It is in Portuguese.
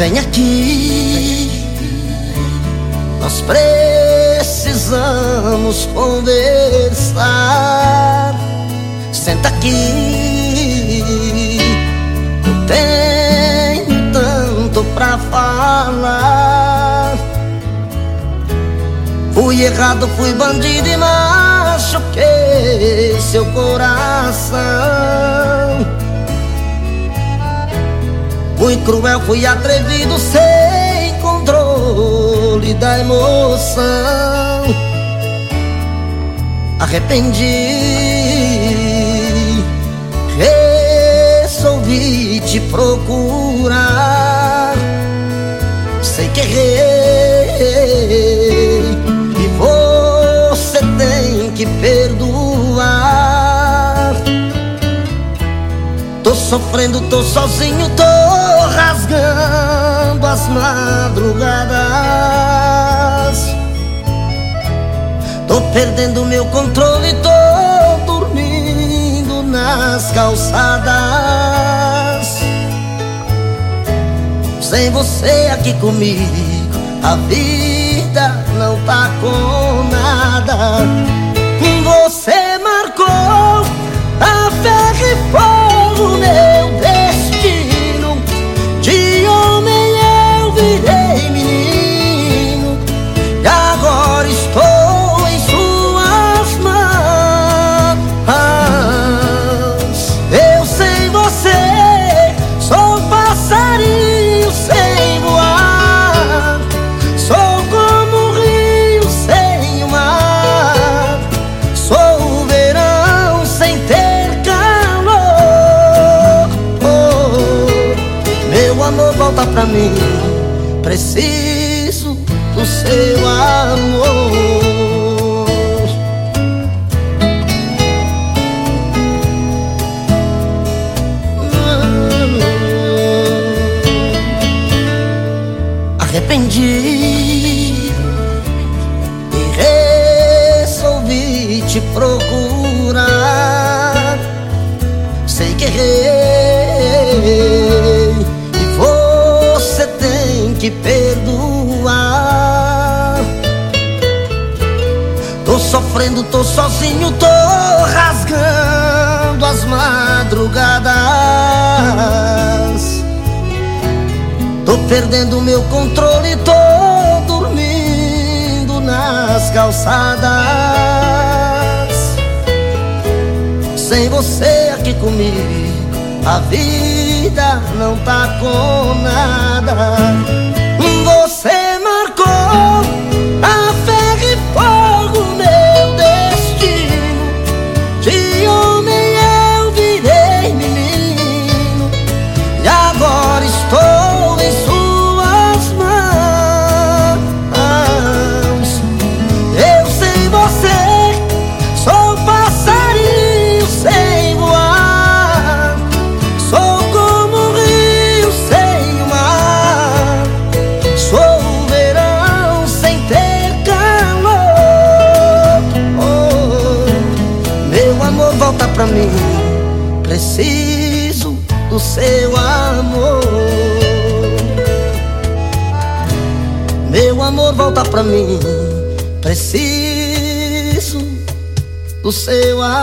Vem aqui, nós precisamos conversar. Senta aqui, eu tenho tanto pra falar. Fui errado, fui bandido e machuquei seu coração. Fui cruel, fui atrevido, sem controle da emoção. Arrependi, resolvi te procurar. Sei que errei Tô sofrendo, tô sozinho, tô rasgando as madrugadas. Tô perdendo meu controle, tô dormindo nas calçadas. Sem você aqui comigo, a vida não tá com nada. Amor, volta pra mim. Preciso do seu amor. Arrependi e resolvi te procurar. Sei que errei tô sozinho, tô rasgando as madrugadas. Tô perdendo meu controle, tô dormindo nas calçadas. Sem você aqui comigo, a vida não tá com nada. Pra mim. Preciso do seu amor. Meu amor, volta pra mim. Preciso do seu amor.